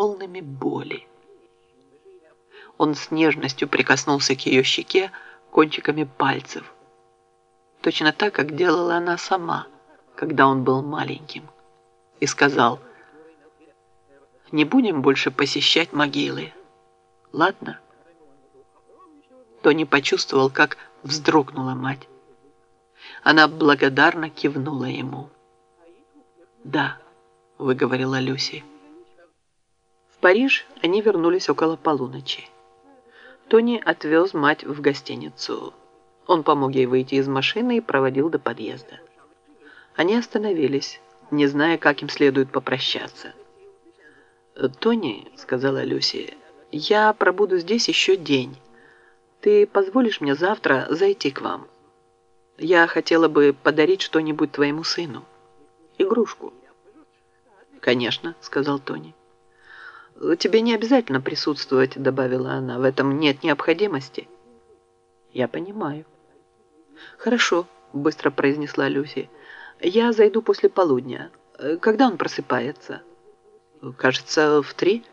полными боли. Он с нежностью прикоснулся к ее щеке кончиками пальцев, точно так, как делала она сама, когда он был маленьким, и сказал, «Не будем больше посещать могилы, ладно?» Тони почувствовал, как вздрогнула мать. Она благодарно кивнула ему. «Да», — выговорила Люси. Париж они вернулись около полуночи. Тони отвез мать в гостиницу. Он помог ей выйти из машины и проводил до подъезда. Они остановились, не зная, как им следует попрощаться. «Тони», — сказала Люси, — «я пробуду здесь еще день. Ты позволишь мне завтра зайти к вам? Я хотела бы подарить что-нибудь твоему сыну. Игрушку». «Конечно», — сказал Тони. «Тебе не обязательно присутствовать», — добавила она. «В этом нет необходимости». «Я понимаю». «Хорошо», — быстро произнесла Люси. «Я зайду после полудня. Когда он просыпается?» «Кажется, в три».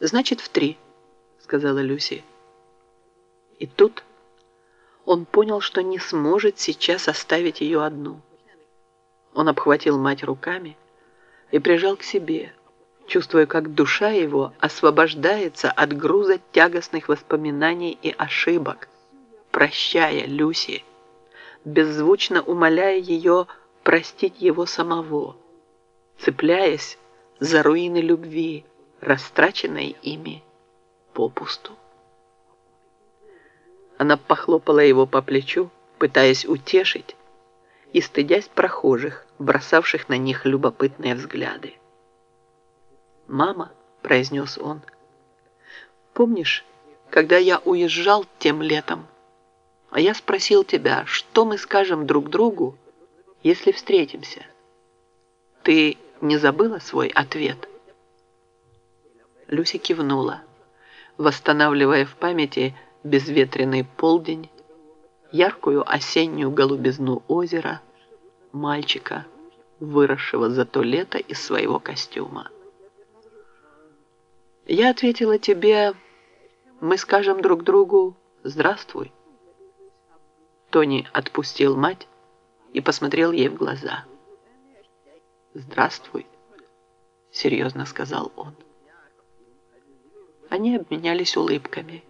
«Значит, в три», — сказала Люси. И тут он понял, что не сможет сейчас оставить ее одну. Он обхватил мать руками и прижал к себе, чувствуя, как душа его освобождается от груза тягостных воспоминаний и ошибок, прощая Люси, беззвучно умоляя ее простить его самого, цепляясь за руины любви, растраченной ими попусту. Она похлопала его по плечу, пытаясь утешить, и стыдясь прохожих, бросавших на них любопытные взгляды. «Мама», — произнес он, — «помнишь, когда я уезжал тем летом, а я спросил тебя, что мы скажем друг другу, если встретимся? Ты не забыла свой ответ?» Люси кивнула, восстанавливая в памяти безветренный полдень, яркую осеннюю голубизну озера, мальчика, выросшего за то лето из своего костюма. Я ответила тебе, мы скажем друг другу «Здравствуй». Тони отпустил мать и посмотрел ей в глаза. «Здравствуй», — серьезно сказал он. Они обменялись улыбками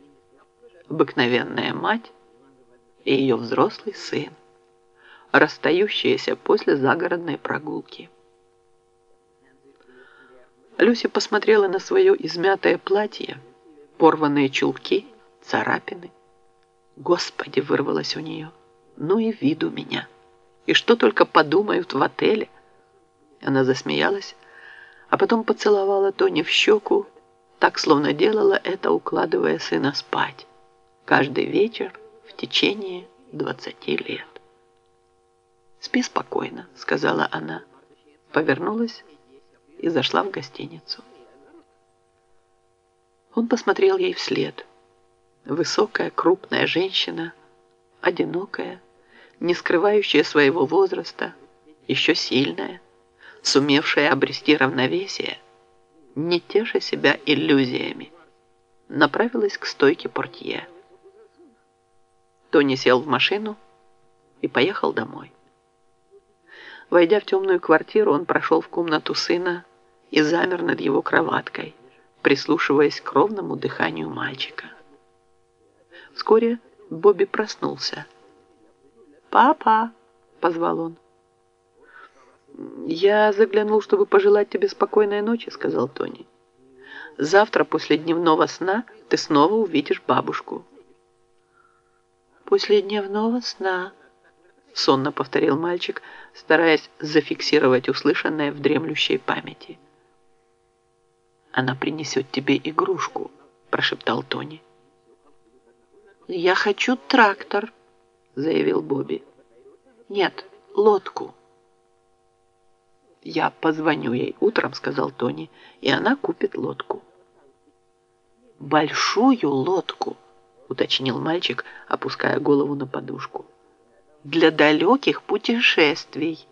обыкновенная мать и ее взрослый сын, расстающиеся после загородной прогулки. Люся посмотрела на свое измятое платье, порванные чулки, царапины. Господи, вырвалось у нее. Ну и вид у меня. И что только подумают в отеле. Она засмеялась, а потом поцеловала Тони в щеку, так, словно делала это, укладывая сына спать каждый вечер в течение двадцати лет. «Спи спокойно», — сказала она, повернулась и зашла в гостиницу. Он посмотрел ей вслед. Высокая, крупная женщина, одинокая, не скрывающая своего возраста, еще сильная, сумевшая обрести равновесие, не теша себя иллюзиями, направилась к стойке портье. Тони сел в машину и поехал домой. Войдя в темную квартиру, он прошел в комнату сына и замер над его кроваткой, прислушиваясь к ровному дыханию мальчика. Вскоре Бобби проснулся. «Папа!» — позвал он. «Я заглянул, чтобы пожелать тебе спокойной ночи», — сказал Тони. «Завтра после дневного сна ты снова увидишь бабушку» после дневного сна», — сонно повторил мальчик, стараясь зафиксировать услышанное в дремлющей памяти. «Она принесет тебе игрушку», — прошептал Тони. «Я хочу трактор», — заявил Бобби. «Нет, лодку». «Я позвоню ей утром», — сказал Тони, — «и она купит лодку». «Большую лодку», уточнил мальчик, опуская голову на подушку. «Для далеких путешествий».